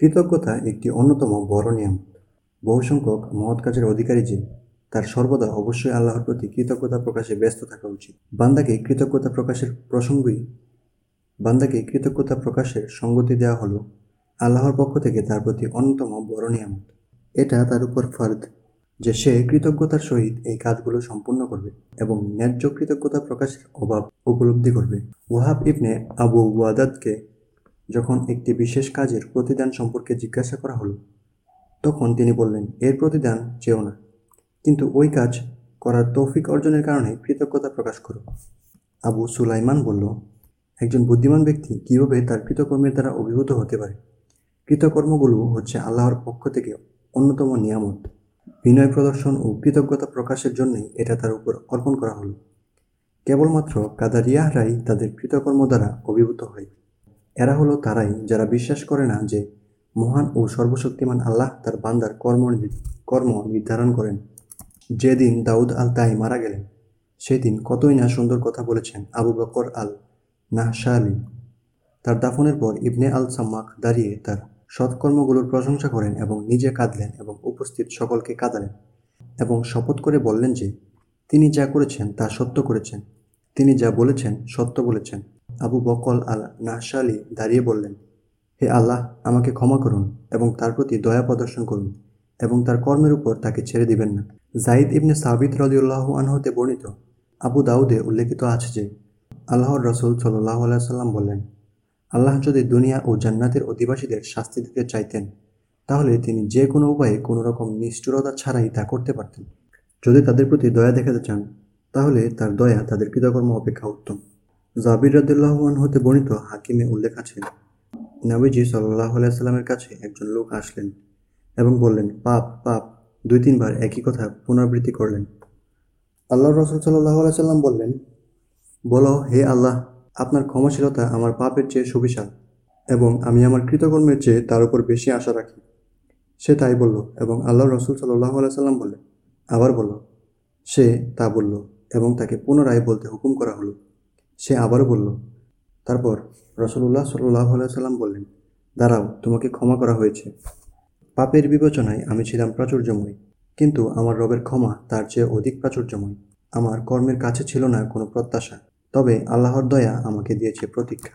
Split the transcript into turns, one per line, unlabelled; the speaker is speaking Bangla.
কৃতজ্ঞতা একটি অন্যতম বড় নিয়ম। বহু সংখ্যক মহৎ কাজের অধিকারী যে, তার সর্বদা অবশ্যই আল্লাহর প্রতি কৃতজ্ঞতা প্রকাশে ব্যস্ত থাকা উচিত। বান্দাকে কৃতজ্ঞতা প্রকাশের প্রসঙ্গই, বান্দাকে কৃতজ্ঞতা প্রকাশের সঙ্গতি দেওয়া হলো আল্লাহর পক্ষ থেকে তার প্রতি অন্যতম বড় নিয়ামত। এটা তার উপর ফর্দ যে সে কৃতজ্ঞতার সহিত এই কাজগুলো সম্পূর্ণ করবে এবং ন্যায্য কৃতজ্ঞতা প্রকাশের অভাব উপলব্ধি করবে। ওয়াহাব ইবনে আবু ওয়াদাদকে যখন একটি বিশেষ কাজের প্রতিদান সম্পর্কে জিজ্ঞাসা করা হলো, তখন তিনি বললেন, এর প্রতিদান চেও না। কিন্তু ওই কাজ করার তৌফিক অর্জনের কারণে কৃতজ্ঞতা প্রকাশ করো। আবু সুলাইমান বলল, একজন বুদ্ধিমান ব্যক্তি কীভাবে তার কৃতকর্মের দ্বারা অভিভূত হতে পারে? কৃতকর্মগুলো হচ্ছে আল্লাহর পক্ষ থেকে অন্যতম নিয়ামত। বিনয় প্রদর্শন ও কৃতজ্ঞতা প্রকাশের জন্যই এটা তার উপর অর্পণ করা হলো। কেবলমাত্র কাদারিয়াহরাই তাদের কৃতকর্ম দ্বারা অভিভূত হয়। এরা হলো তারাই যারা বিশ্বাস করে না যে মহান ও সর্বশক্তিমান আল্লাহ তার বান্দার কর্ম কর্ম নির্ধারণ করেন। যেদিন দাউদ আল তাই মারা গেলেন, সেদিন কতই না সুন্দর কথা বলেছেন আবু বকর আল নাহশালি তার দাফনের পর ইবনে আল সাম্মাক দাঁড়িয়ে তার সৎকর্মগুলোর প্রশংসা করেন এবং নিজে কাঁদলেন এবং উপস্থিত সকলকে কাঁদালেন এবং শপথ করে বললেন যে, তিনি যা করেছেন তা সত্য করেছেন, তিনি যা বলেছেন সত্য বলেছেন। আবু বকল আল নাহশালি দাঁড়িয়ে বললেন, হে আল্লাহ, আমাকে ক্ষমা করুন এবং তার প্রতি দয়া প্রদর্শন করুন এবং তার কর্মের উপর তাকে ছেড়ে দিবেন না। জাইদ ইবনে সাবিত রদিউল্লাহ আনহতে বর্ণিত আবু দাউদে উল্লেখিত আছে যে, আল্লাহর রসুল সাল্লাহ সাল্লাম বললেন, আল্লাহ যদি দুনিয়া ও জান্নাতের অধিবাসীদের শাস্তি দিতে চাইতেন, তাহলে তিনি যে কোনো উপায়ে কোনো রকম নিষ্ঠুরতা ছাড়াই তা করতে পারতেন। যদি তাদের প্রতি দয়া দেখাতে চান, তাহলে তার দয়া তাদের কৃতকর্ম অপেক্ষা উত্তম। জাবির রদুল্লাহন হতে বর্ণিত হাকিমে উল্লেখ আছে, নাবিজি সাল্লাহ সাল্লামের কাছে একজন লোক আসলেন এবং বললেন, পাপ পাপ। দুই, তিনবার একই কথা পুনরাবৃত্তি করলেন। আল্লাহ রসুল সাল্লাহ সাল্লাম বললেন, বলো, হে আল্লাহ, আপনার ক্ষমাশীলতা আমার পাপের চেয়ে সুবিশাল এবং আমি আমার কৃতকর্মের চেয়ে তার উপর বেশি আশা রাখি। সে তাই বলল এবং আল্লাহ রসুল সাল্লাহ সাল্লাম বললেন, আবার বলল সে তা বলল এবং তাকে পুনরায় বলতে হুকুম করা হলো। সে আবারও বলল, তারপর রসুল্লাহ সাল্লাহ সাল্লাম বললেন, দাঁড়াও, তোমাকে ক্ষমা করা হয়েছে। পাপের বিবেচনায় আমি ছিলাম প্রাচুর্যময়, কিন্তু আমার রবের ক্ষমা তার চেয়ে অধিক প্রাচুর্যময়। আমার কর্মের কাছে ছিল না কোনো প্রত্যাশা, তবে আল্লাহর দয়া আমাকে দিয়েছে প্রতীক্ষা।